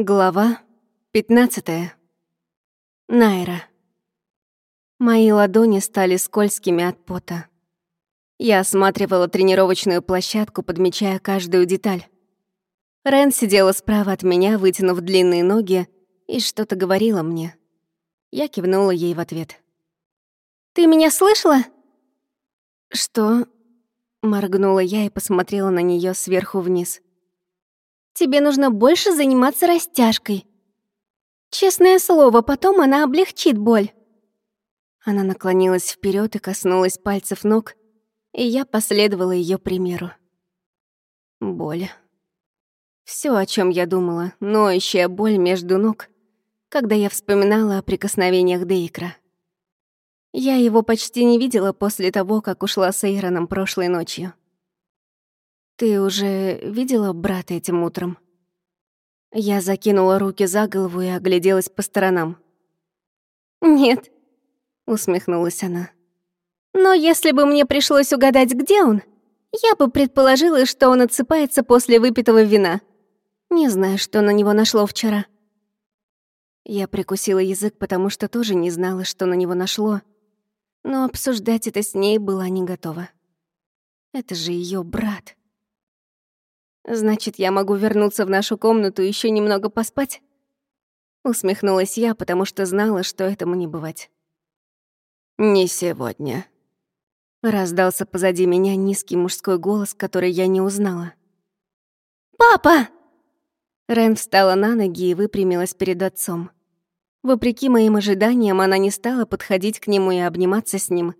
Глава 15. Найра. Мои ладони стали скользкими от пота. Я осматривала тренировочную площадку, подмечая каждую деталь. Рен сидела справа от меня, вытянув длинные ноги, и что-то говорила мне. Я кивнула ей в ответ. «Ты меня слышала?» «Что?» — моргнула я и посмотрела на нее сверху вниз. Тебе нужно больше заниматься растяжкой. Честное слово, потом она облегчит боль. Она наклонилась вперед и коснулась пальцев ног, и я последовала ее примеру. Боль. Все, о чем я думала, ноющая боль между ног, когда я вспоминала о прикосновениях Дейкра. Я его почти не видела после того, как ушла с Эйроном прошлой ночью. «Ты уже видела брата этим утром?» Я закинула руки за голову и огляделась по сторонам. «Нет», — усмехнулась она. «Но если бы мне пришлось угадать, где он, я бы предположила, что он отсыпается после выпитого вина. Не знаю, что на него нашло вчера». Я прикусила язык, потому что тоже не знала, что на него нашло, но обсуждать это с ней была не готова. Это же ее брат. Значит, я могу вернуться в нашу комнату и еще немного поспать? Усмехнулась я, потому что знала, что этому не бывать. «Не сегодня», — раздался позади меня низкий мужской голос, который я не узнала. «Папа!» Рен встала на ноги и выпрямилась перед отцом. Вопреки моим ожиданиям, она не стала подходить к нему и обниматься с ним.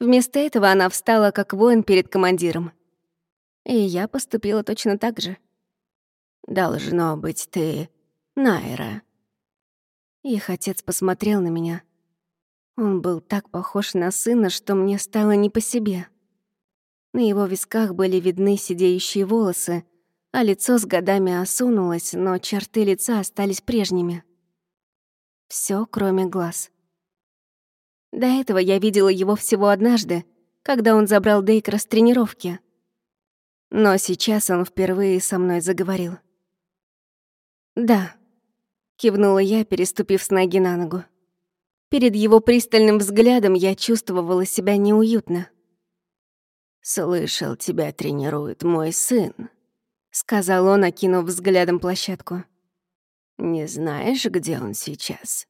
Вместо этого она встала как воин перед командиром. И я поступила точно так же. «Должно быть ты, Найра». Их отец посмотрел на меня. Он был так похож на сына, что мне стало не по себе. На его висках были видны сидеющие волосы, а лицо с годами осунулось, но черты лица остались прежними. Все, кроме глаз. До этого я видела его всего однажды, когда он забрал Дейкра с тренировки. Но сейчас он впервые со мной заговорил. «Да», — кивнула я, переступив с ноги на ногу. Перед его пристальным взглядом я чувствовала себя неуютно. «Слышал, тебя тренирует мой сын», — сказал он, окинув взглядом площадку. «Не знаешь, где он сейчас?»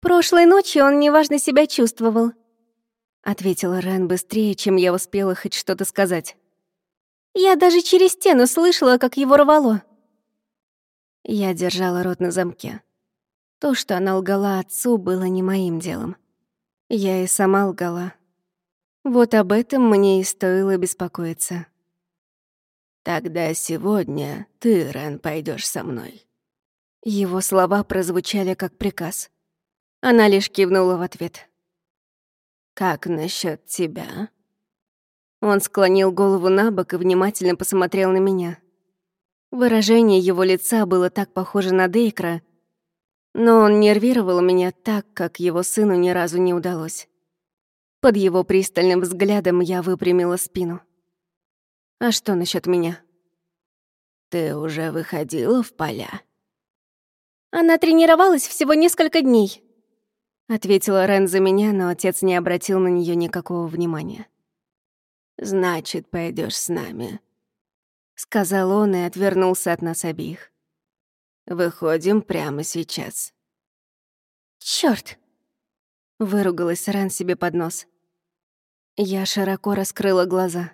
«Прошлой ночью он неважно себя чувствовал», — ответила Рен быстрее, чем я успела хоть что-то сказать. Я даже через стену слышала, как его рвало. Я держала рот на замке. То, что она лгала отцу, было не моим делом. Я и сама лгала. Вот об этом мне и стоило беспокоиться. «Тогда сегодня ты, Рен, пойдешь со мной». Его слова прозвучали как приказ. Она лишь кивнула в ответ. «Как насчет тебя?» Он склонил голову на бок и внимательно посмотрел на меня. Выражение его лица было так похоже на Дейкра, но он нервировал меня так, как его сыну ни разу не удалось. Под его пристальным взглядом я выпрямила спину. «А что насчет меня?» «Ты уже выходила в поля?» «Она тренировалась всего несколько дней», — ответила Рен за меня, но отец не обратил на нее никакого внимания. Значит, пойдешь с нами», — сказал он и отвернулся от нас обеих. «Выходим прямо сейчас». «Чёрт!» — выругалась Рен себе под нос. Я широко раскрыла глаза.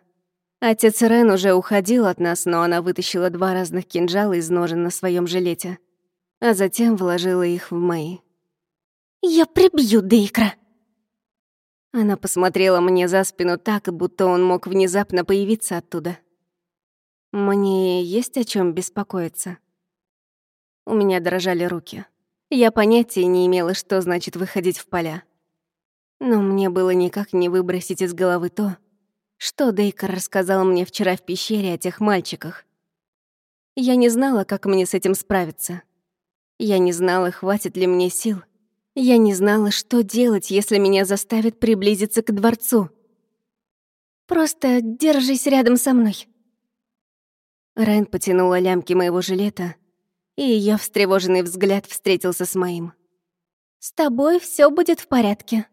Отец Рен уже уходил от нас, но она вытащила два разных кинжала из ножен на своем жилете, а затем вложила их в мои. «Я прибью Дейкра!» Она посмотрела мне за спину так, будто он мог внезапно появиться оттуда. Мне есть о чем беспокоиться. У меня дрожали руки. Я понятия не имела, что значит выходить в поля. Но мне было никак не выбросить из головы то, что Дейкер рассказал мне вчера в пещере о тех мальчиках. Я не знала, как мне с этим справиться. Я не знала, хватит ли мне сил — я не знала, что делать, если меня заставят приблизиться к дворцу. «Просто держись рядом со мной». Райан потянула лямки моего жилета, и ее встревоженный взгляд встретился с моим. «С тобой все будет в порядке».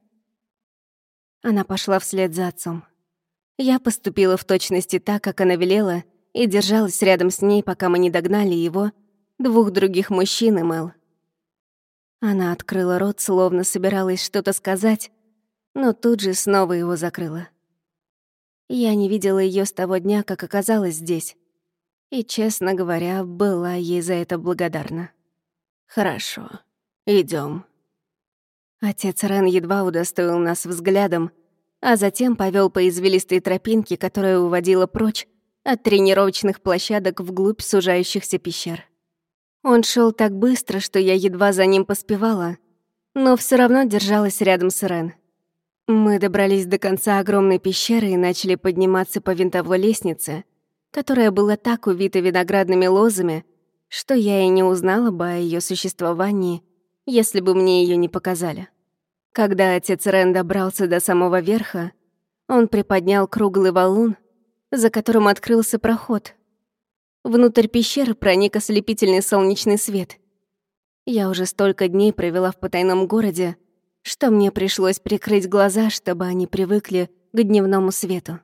Она пошла вслед за отцом. Я поступила в точности так, как она велела, и держалась рядом с ней, пока мы не догнали его, двух других мужчин и Мэл. Она открыла рот, словно собиралась что-то сказать, но тут же снова его закрыла. Я не видела ее с того дня, как оказалась здесь. И, честно говоря, была ей за это благодарна. «Хорошо, идем. Отец Рен едва удостоил нас взглядом, а затем повел по извилистой тропинке, которая уводила прочь от тренировочных площадок вглубь сужающихся пещер. Он шел так быстро, что я едва за ним поспевала, но все равно держалась рядом с Рен. Мы добрались до конца огромной пещеры и начали подниматься по винтовой лестнице, которая была так увита виноградными лозами, что я и не узнала бы о ее существовании, если бы мне ее не показали. Когда отец Рен добрался до самого верха, он приподнял круглый валун, за которым открылся проход. Внутрь пещеры проник ослепительный солнечный свет. Я уже столько дней провела в потайном городе, что мне пришлось прикрыть глаза, чтобы они привыкли к дневному свету.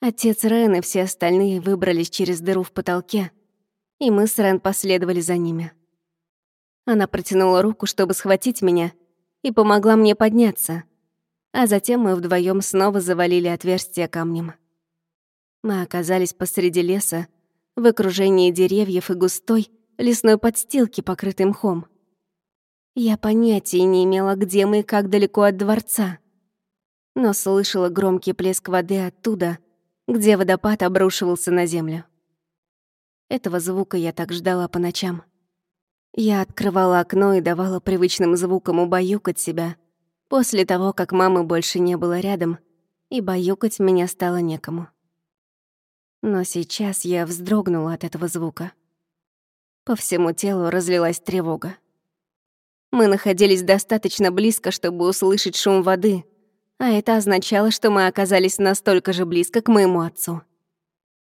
Отец Рен и все остальные выбрались через дыру в потолке, и мы с Рен последовали за ними. Она протянула руку, чтобы схватить меня, и помогла мне подняться, а затем мы вдвоем снова завалили отверстие камнем. Мы оказались посреди леса, в окружении деревьев и густой лесной подстилки, покрытой мхом. Я понятия не имела, где мы и как далеко от дворца, но слышала громкий плеск воды оттуда, где водопад обрушивался на землю. Этого звука я так ждала по ночам. Я открывала окно и давала привычным звукам убаюкать себя, после того, как мамы больше не было рядом, и баюкать меня стало некому. Но сейчас я вздрогнула от этого звука. По всему телу разлилась тревога. Мы находились достаточно близко, чтобы услышать шум воды, а это означало, что мы оказались настолько же близко к моему отцу.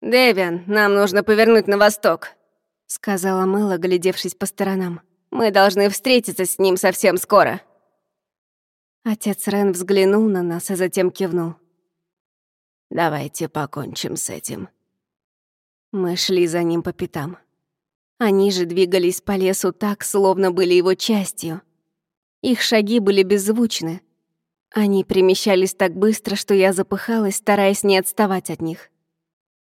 «Дэвиан, нам нужно повернуть на восток», — сказала Мэла, глядевшись по сторонам. «Мы должны встретиться с ним совсем скоро». Отец Рен взглянул на нас, а затем кивнул. «Давайте покончим с этим». Мы шли за ним по пятам. Они же двигались по лесу так, словно были его частью. Их шаги были беззвучны. Они перемещались так быстро, что я запыхалась, стараясь не отставать от них.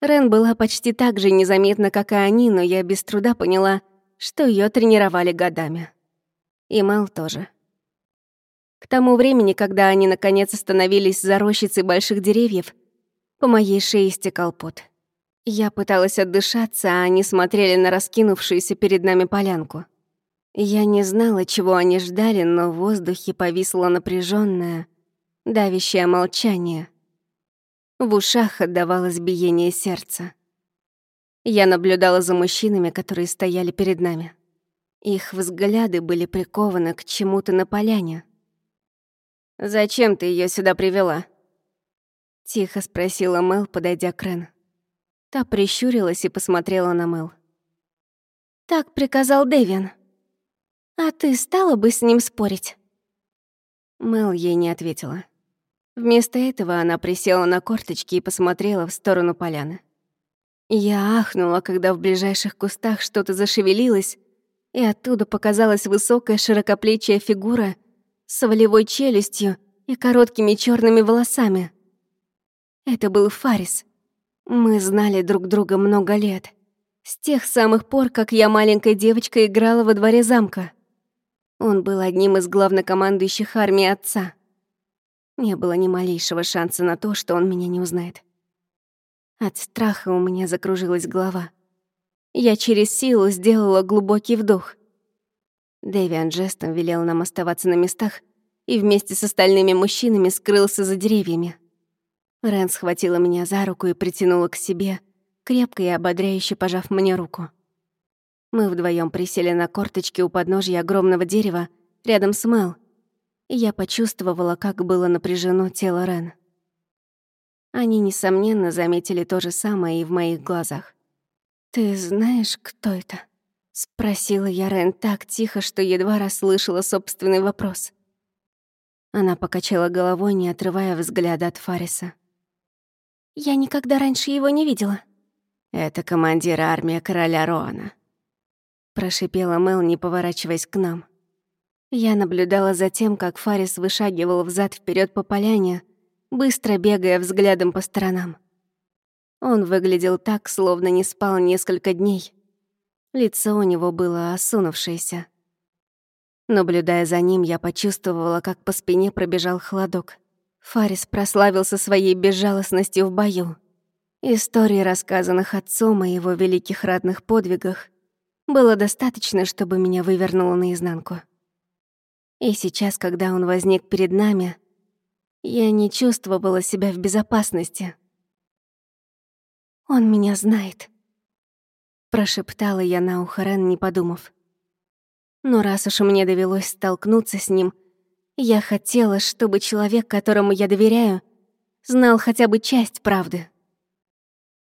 Рен была почти так же незаметна, как и они, но я без труда поняла, что ее тренировали годами. И Мэл тоже. К тому времени, когда они наконец остановились за рощицей больших деревьев, по моей шее стекал пот. Я пыталась отдышаться, а они смотрели на раскинувшуюся перед нами полянку. Я не знала, чего они ждали, но в воздухе повисло напряженное, давящее молчание — в ушах отдавалось биение сердца. Я наблюдала за мужчинами, которые стояли перед нами. Их взгляды были прикованы к чему-то на поляне. «Зачем ты ее сюда привела?» Тихо спросила Мэл, подойдя к Рен. Та прищурилась и посмотрела на Мэл. «Так приказал Дэвин. А ты стала бы с ним спорить?» Мэл ей не ответила. Вместо этого она присела на корточки и посмотрела в сторону поляны. Я ахнула, когда в ближайших кустах что-то зашевелилось, и оттуда показалась высокая широкоплечья фигура с волевой челюстью и короткими черными волосами. Это был Фарис. Мы знали друг друга много лет. С тех самых пор, как я маленькая девочка играла во дворе замка. Он был одним из главнокомандующих армии отца. Не было ни малейшего шанса на то, что он меня не узнает. От страха у меня закружилась голова. Я через силу сделала глубокий вдох. Дэвиан жестом велел нам оставаться на местах и вместе с остальными мужчинами скрылся за деревьями. Рен схватила меня за руку и притянула к себе, крепко и ободряюще пожав мне руку. Мы вдвоем присели на корточки у подножья огромного дерева рядом с Мэл, я почувствовала, как было напряжено тело Рен. Они, несомненно, заметили то же самое и в моих глазах. «Ты знаешь, кто это?» — Спросила я Рен так тихо, что едва расслышала собственный вопрос. Она покачала головой, не отрывая взгляда от Фариса. «Я никогда раньше его не видела». «Это командир армии короля Роана», — прошипела Мел, не поворачиваясь к нам. Я наблюдала за тем, как Фарис вышагивал взад вперед по поляне, быстро бегая взглядом по сторонам. Он выглядел так, словно не спал несколько дней. Лицо у него было осунувшееся. Наблюдая за ним, я почувствовала, как по спине пробежал холодок. Фарис прославился своей безжалостностью в бою. Истории, рассказанных отцом о его великих ратных подвигах, было достаточно, чтобы меня вывернуло наизнанку. И сейчас, когда он возник перед нами, я не чувствовала себя в безопасности. «Он меня знает», — прошептала я на ухо Рен, не подумав. Но раз уж мне довелось столкнуться с ним, я хотела, чтобы человек, которому я доверяю, знал хотя бы часть правды.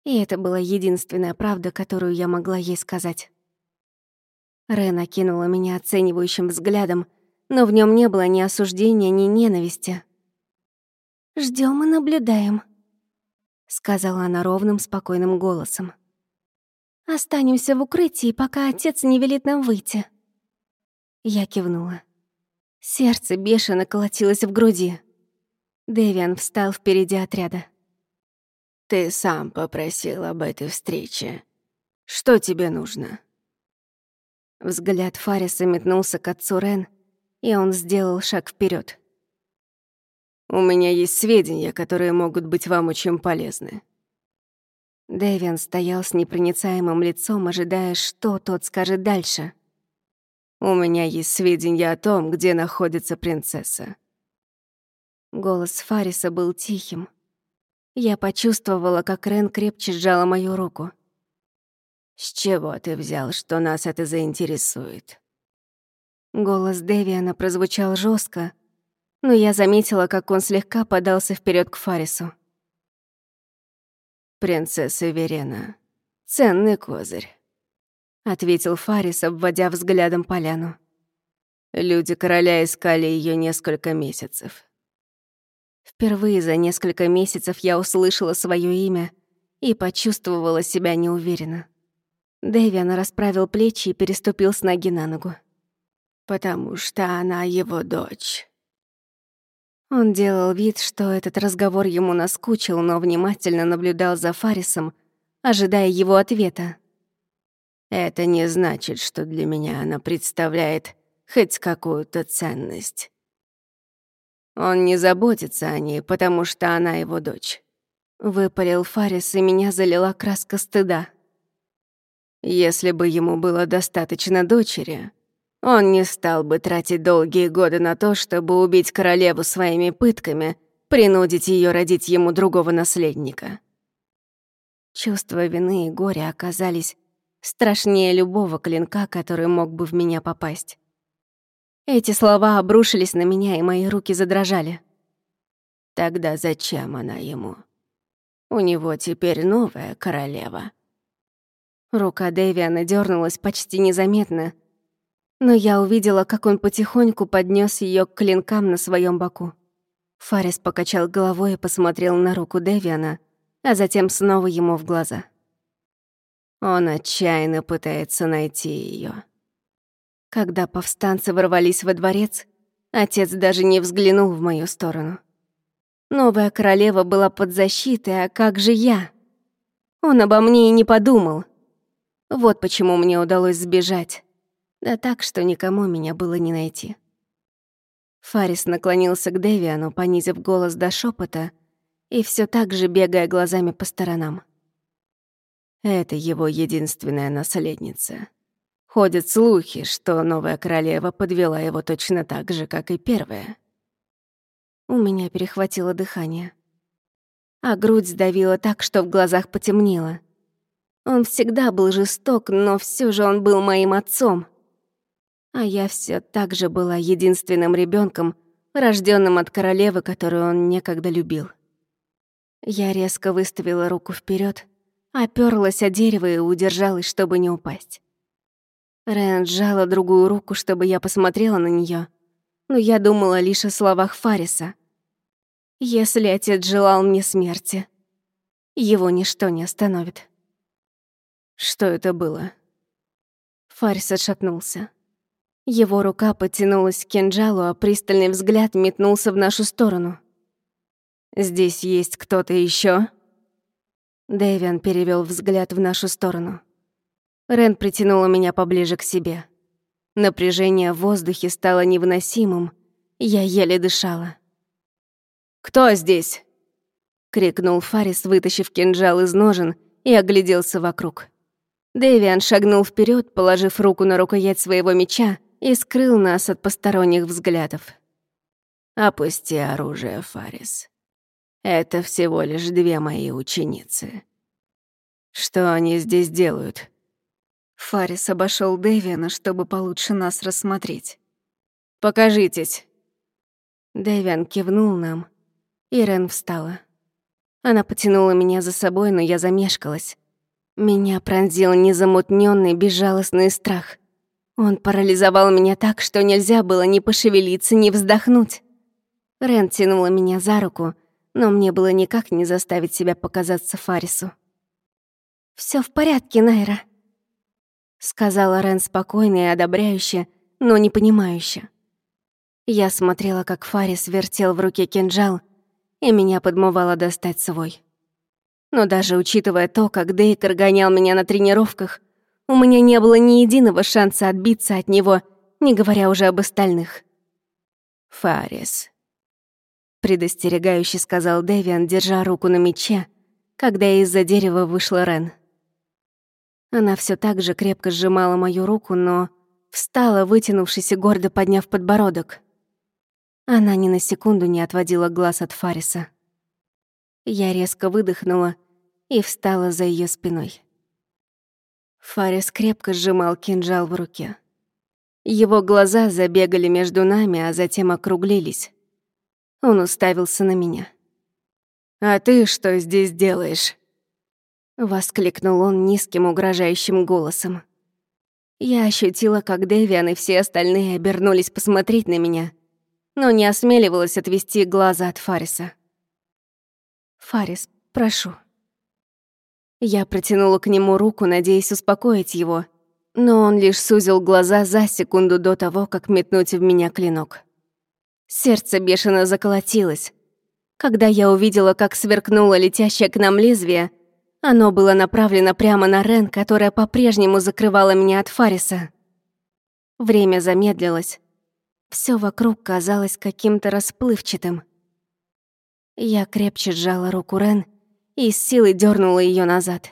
И это была единственная правда, которую я могла ей сказать. Рен окинула меня оценивающим взглядом, но в нем не было ни осуждения, ни ненависти. Ждем и наблюдаем», — сказала она ровным, спокойным голосом. «Останемся в укрытии, пока отец не велит нам выйти». Я кивнула. Сердце бешено колотилось в груди. Дэвиан встал впереди отряда. «Ты сам попросил об этой встрече. Что тебе нужно?» Взгляд Фариса метнулся к отцу Рен, и он сделал шаг вперед. «У меня есть сведения, которые могут быть вам очень полезны». Дэвиан стоял с непроницаемым лицом, ожидая, что тот скажет дальше. У меня есть сведения о том, где находится принцесса». Голос Фариса был тихим. Я почувствовала, как Рен крепче сжала мою руку. «С чего ты взял, что нас это заинтересует?» Голос Дэвиана прозвучал жестко, но я заметила, как он слегка подался вперед к Фарису. «Принцесса Верена. Ценный козырь ответил Фарис, обводя взглядом поляну. Люди короля искали ее несколько месяцев. Впервые за несколько месяцев я услышала свое имя и почувствовала себя неуверенно. Дэвиан расправил плечи и переступил с ноги на ногу. «Потому что она его дочь». Он делал вид, что этот разговор ему наскучил, но внимательно наблюдал за Фарисом, ожидая его ответа. Это не значит, что для меня она представляет хоть какую-то ценность. Он не заботится о ней, потому что она его дочь. Выпалил Фарис, и меня залила краска стыда. Если бы ему было достаточно дочери, он не стал бы тратить долгие годы на то, чтобы убить королеву своими пытками, принудить ее родить ему другого наследника. Чувство вины и горя оказались страшнее любого клинка, который мог бы в меня попасть. Эти слова обрушились на меня, и мои руки задрожали. Тогда зачем она ему? У него теперь новая королева. Рука Дэвиана дернулась почти незаметно, но я увидела, как он потихоньку поднес ее к клинкам на своем боку. Фарис покачал головой и посмотрел на руку Дэвиана, а затем снова ему в глаза. Он отчаянно пытается найти ее. Когда повстанцы ворвались во дворец, отец даже не взглянул в мою сторону. Новая королева была под защитой, а как же я? Он обо мне и не подумал. Вот почему мне удалось сбежать. Да так, что никому меня было не найти. Фарис наклонился к Девиану, понизив голос до шепота, и все так же бегая глазами по сторонам. Это его единственная наследница. Ходят слухи, что новая королева подвела его точно так же, как и первая. У меня перехватило дыхание. А грудь сдавила так, что в глазах потемнело. Он всегда был жесток, но все же он был моим отцом. А я все так же была единственным ребенком, рожденным от королевы, которую он некогда любил. Я резко выставила руку вперед, Оперлась о дерево и удержалась, чтобы не упасть. Рен сжала другую руку, чтобы я посмотрела на нее, но я думала лишь о словах Фариса. Если отец желал мне смерти, его ничто не остановит. Что это было? Фарис отшатнулся. Его рука потянулась к кинжалу, а пристальный взгляд метнулся в нашу сторону. «Здесь есть кто-то еще? Дэвиан перевел взгляд в нашу сторону. Рен притянула меня поближе к себе. Напряжение в воздухе стало невыносимым. Я еле дышала. «Кто здесь?» — крикнул Фарис, вытащив кинжал из ножен, и огляделся вокруг. Дэвиан шагнул вперед, положив руку на рукоять своего меча, и скрыл нас от посторонних взглядов. «Опусти оружие, Фарис. Это всего лишь две мои ученицы. Что они здесь делают?» Фарис обошел Дэвиана, чтобы получше нас рассмотреть. «Покажитесь!» Дэвиан кивнул нам, и Рен встала. Она потянула меня за собой, но я замешкалась. Меня пронзил незамутненный, безжалостный страх. Он парализовал меня так, что нельзя было ни пошевелиться, ни вздохнуть. Рен тянула меня за руку, но мне было никак не заставить себя показаться Фарису. Все в порядке, Найра», — сказала Рен спокойно и одобряюще, но не понимающе. Я смотрела, как Фарис вертел в руке кинжал, и меня подмывало достать свой. Но даже учитывая то, как Дейкер гонял меня на тренировках, у меня не было ни единого шанса отбиться от него, не говоря уже об остальных. «Фарис», — предостерегающе сказал Дэвиан, держа руку на мече, когда из-за дерева вышла Рен. Она все так же крепко сжимала мою руку, но встала, вытянувшись и гордо подняв подбородок. Она ни на секунду не отводила глаз от Фариса. Я резко выдохнула и встала за ее спиной. Фарис крепко сжимал кинжал в руке. Его глаза забегали между нами, а затем округлились. Он уставился на меня. «А ты что здесь делаешь?» Воскликнул он низким угрожающим голосом. Я ощутила, как Дэвиан и все остальные обернулись посмотреть на меня, но не осмеливалась отвести глаза от Фариса. «Фарис, прошу». Я протянула к нему руку, надеясь успокоить его, но он лишь сузил глаза за секунду до того, как метнуть в меня клинок. Сердце бешено заколотилось. Когда я увидела, как сверкнуло летящее к нам лезвие, оно было направлено прямо на Рен, которая по-прежнему закрывала меня от Фариса. Время замедлилось, все вокруг казалось каким-то расплывчатым. Я крепче сжала руку Рен и с силой дернула ее назад.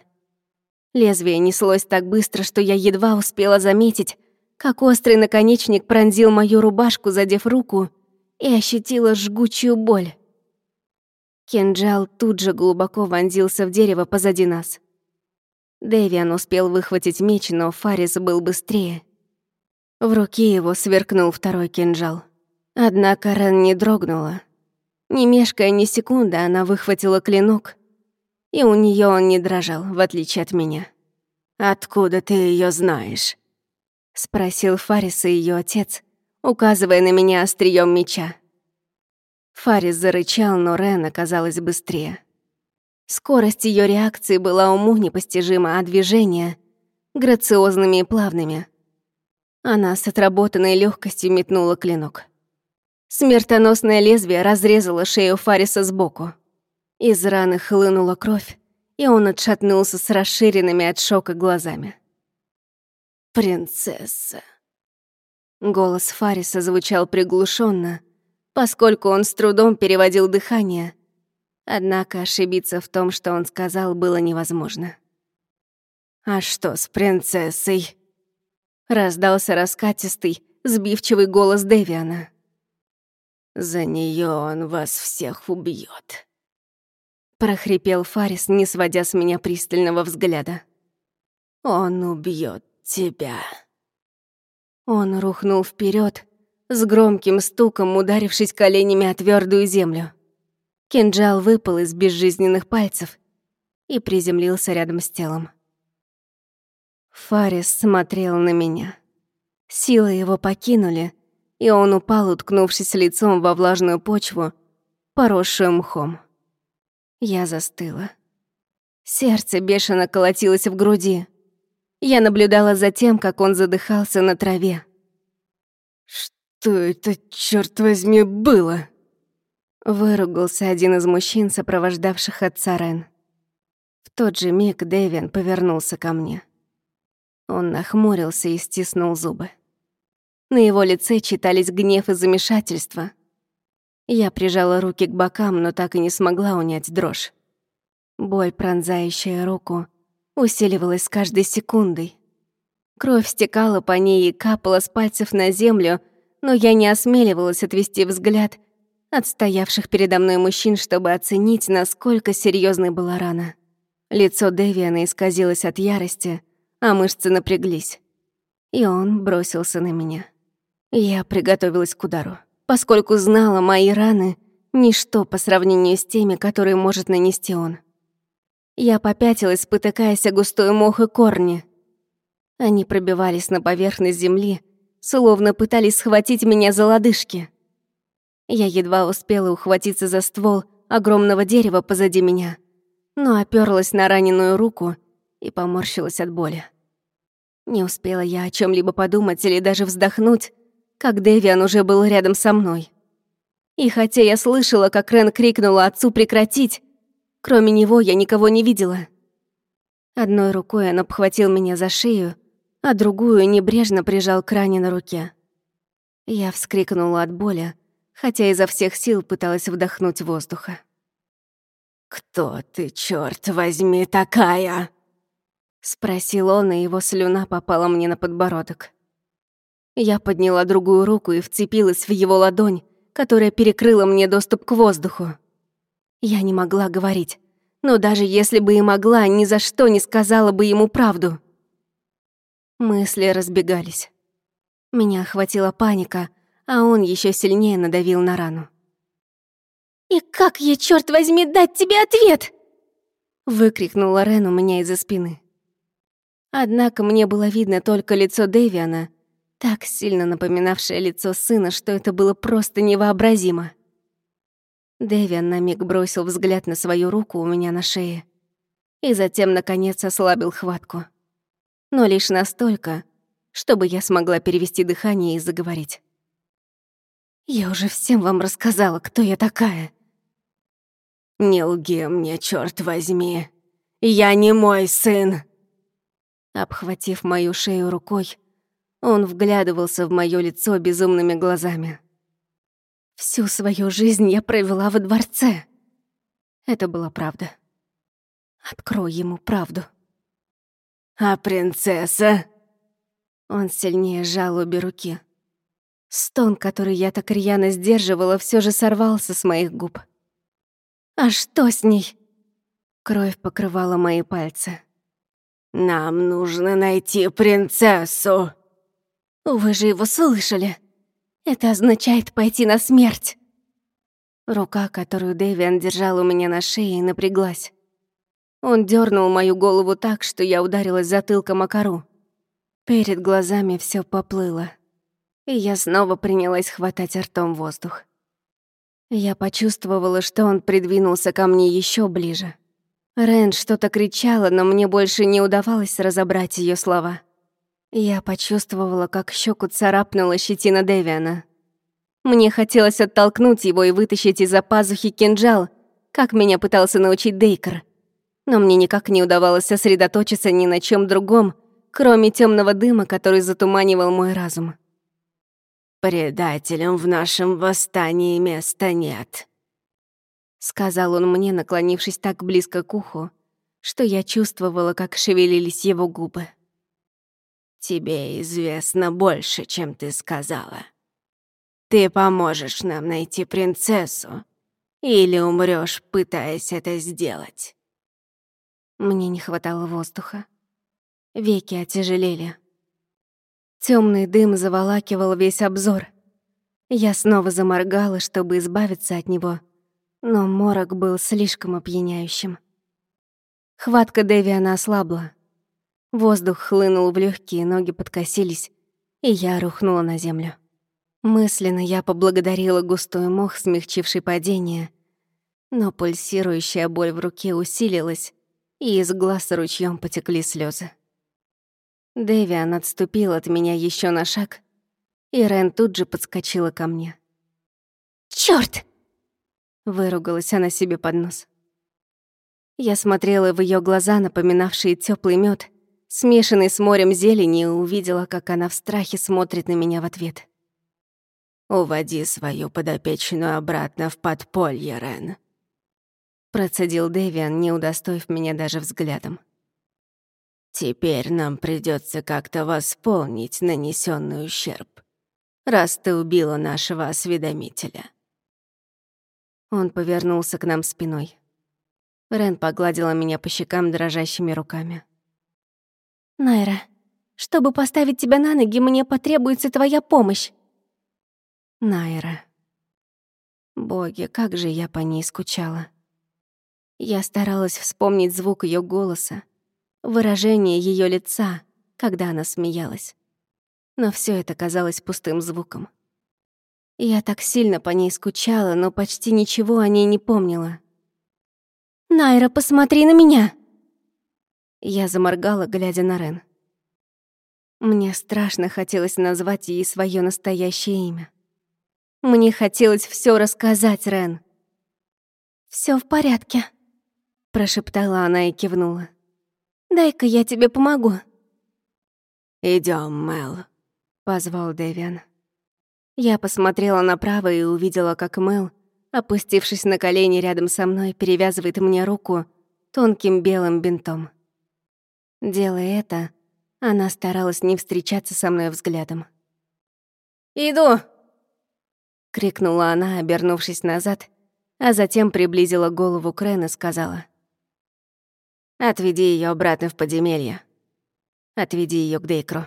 Лезвие неслось так быстро, что я едва успела заметить, как острый наконечник пронзил мою рубашку, задев руку, и ощутила жгучую боль. Кинжал тут же глубоко вонзился в дерево позади нас. Дэвиан успел выхватить меч, но Фарис был быстрее. В руке его сверкнул второй кинжал. Однако Рен не дрогнула. Не мешкая ни секунды, она выхватила клинок, и у нее он не дрожал, в отличие от меня. «Откуда ты ее знаешь?» — спросил Фарис и ее отец, указывая на меня острием меча. Фарис зарычал, но Рен оказалась быстрее. Скорость ее реакции была уму непостижима, а движения — грациозными и плавными — она с отработанной легкостью метнула клинок. Смертоносное лезвие разрезало шею Фариса сбоку. Из раны хлынула кровь, и он отшатнулся с расширенными от шока глазами. «Принцесса». Голос Фариса звучал приглушенно, поскольку он с трудом переводил дыхание. Однако ошибиться в том, что он сказал, было невозможно. «А что с принцессой?» Раздался раскатистый, сбивчивый голос Дэвиана. «За нее он вас всех убьет. прохрипел Фарис, не сводя с меня пристального взгляда. «Он убьет тебя». Он рухнул вперед, с громким стуком ударившись коленями о твердую землю. Кинжал выпал из безжизненных пальцев и приземлился рядом с телом. Фарис смотрел на меня. Силы его покинули, и он упал, уткнувшись лицом во влажную почву, поросшую мхом. Я застыла. Сердце бешено колотилось в груди. Я наблюдала за тем, как он задыхался на траве. «Что это, черт возьми, было?» Выругался один из мужчин, сопровождавших отца Рен. В тот же миг Дэвин повернулся ко мне. Он нахмурился и стиснул зубы. На его лице читались гнев и замешательство. Я прижала руки к бокам, но так и не смогла унять дрожь. Боль, пронзающая руку, усиливалась с каждой секундой. Кровь стекала по ней и капала с пальцев на землю, но я не осмеливалась отвести взгляд от стоявших передо мной мужчин, чтобы оценить, насколько серьезной была рана. Лицо Дэвиана исказилось от ярости, а мышцы напряглись. И он бросился на меня. Я приготовилась к удару, поскольку знала мои раны — ничто по сравнению с теми, которые может нанести он. Я попятилась, спотыкаясь о густой мох и корни. Они пробивались на поверхность земли, словно пытались схватить меня за лодыжки. Я едва успела ухватиться за ствол огромного дерева позади меня, но оперлась на раненую руку и поморщилась от боли. Не успела я о чем либо подумать или даже вздохнуть, как Дэвиан уже был рядом со мной. И хотя я слышала, как Рен крикнула отцу прекратить, кроме него я никого не видела. Одной рукой он обхватил меня за шею, а другую небрежно прижал к ране на руке. Я вскрикнула от боли, хотя изо всех сил пыталась вдохнуть воздуха. «Кто ты, черт возьми, такая?» Спросил он, и его слюна попала мне на подбородок. Я подняла другую руку и вцепилась в его ладонь, которая перекрыла мне доступ к воздуху. Я не могла говорить, но даже если бы и могла, ни за что не сказала бы ему правду. Мысли разбегались. Меня охватила паника, а он еще сильнее надавил на рану. «И как я, черт возьми, дать тебе ответ?» Выкрикнула Рен у меня из-за спины. Однако мне было видно только лицо Дэвиана, так сильно напоминавшее лицо сына, что это было просто невообразимо. Дэвиан на миг бросил взгляд на свою руку у меня на шее и затем, наконец, ослабил хватку. Но лишь настолько, чтобы я смогла перевести дыхание и заговорить. «Я уже всем вам рассказала, кто я такая». «Не лги мне, черт возьми! Я не мой сын!» Обхватив мою шею рукой, он вглядывался в моё лицо безумными глазами. Всю свою жизнь я провела во дворце. Это была правда. Открой ему правду. А принцесса? Он сильнее сжал обе руки. Стон, который я так рьяно сдерживала, все же сорвался с моих губ. А что с ней? Кровь покрывала мои пальцы. «Нам нужно найти принцессу!» «Вы же его слышали! Это означает пойти на смерть!» Рука, которую Дэвиан держал у меня на шее, напряглась. Он дернул мою голову так, что я ударилась затылком о кору. Перед глазами все поплыло, и я снова принялась хватать ртом воздух. Я почувствовала, что он придвинулся ко мне еще ближе. Рен что-то кричала, но мне больше не удавалось разобрать ее слова. Я почувствовала, как щеку царапнула щетина Дэвиана. Мне хотелось оттолкнуть его и вытащить из-за пазухи кинжал, как меня пытался научить Дейкер. Но мне никак не удавалось сосредоточиться ни на чем другом, кроме темного дыма, который затуманивал мой разум. «Предателям в нашем восстании места нет», сказал он мне, наклонившись так близко к уху, что я чувствовала, как шевелились его губы. «Тебе известно больше, чем ты сказала. Ты поможешь нам найти принцессу или умрёшь, пытаясь это сделать». Мне не хватало воздуха. Веки отяжелели. Темный дым заволакивал весь обзор. Я снова заморгала, чтобы избавиться от него — но морок был слишком опьяняющим. Хватка Дэвиана ослабла. Воздух хлынул в легкие, ноги подкосились, и я рухнула на землю. Мысленно я поблагодарила густой мох, смягчивший падение, но пульсирующая боль в руке усилилась, и из глаз ручьем потекли слезы. Дэвиан отступил от меня еще на шаг, и Рен тут же подскочила ко мне. «Чёрт!» — выругалась она себе под нос. Я смотрела в ее глаза, напоминавшие теплый мед, смешанный с морем зелени, увидела, как она в страхе смотрит на меня в ответ. «Уводи свою подопечную обратно в подполье, Рен», — процедил Дэвиан, не удостоив меня даже взглядом. «Теперь нам придется как-то восполнить нанесенный ущерб, раз ты убила нашего осведомителя». Он повернулся к нам спиной. Рен погладила меня по щекам дрожащими руками. «Найра, чтобы поставить тебя на ноги, мне потребуется твоя помощь». Найра. Боги, как же я по ней скучала. Я старалась вспомнить звук ее голоса, выражение ее лица, когда она смеялась. Но все это казалось пустым звуком. Я так сильно по ней скучала, но почти ничего о ней не помнила. «Найра, посмотри на меня!» Я заморгала, глядя на Рен. Мне страшно хотелось назвать ей свое настоящее имя. Мне хотелось все рассказать, Рен. Все в порядке», — прошептала она и кивнула. «Дай-ка я тебе помогу». Идем, Мел», — позвал Дэвиан. Я посмотрела направо и увидела, как Мел, опустившись на колени рядом со мной, перевязывает мне руку тонким белым бинтом. Делая это, она старалась не встречаться со мной взглядом. «Иду!» — крикнула она, обернувшись назад, а затем приблизила голову к Рен и сказала. «Отведи ее обратно в подземелье. Отведи ее к Дейкру».